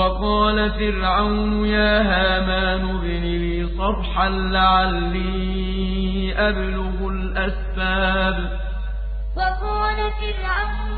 وقال فرعون يا هامان ابن لي صرحا لعلي أبلغ الأسباب. وقال فرعون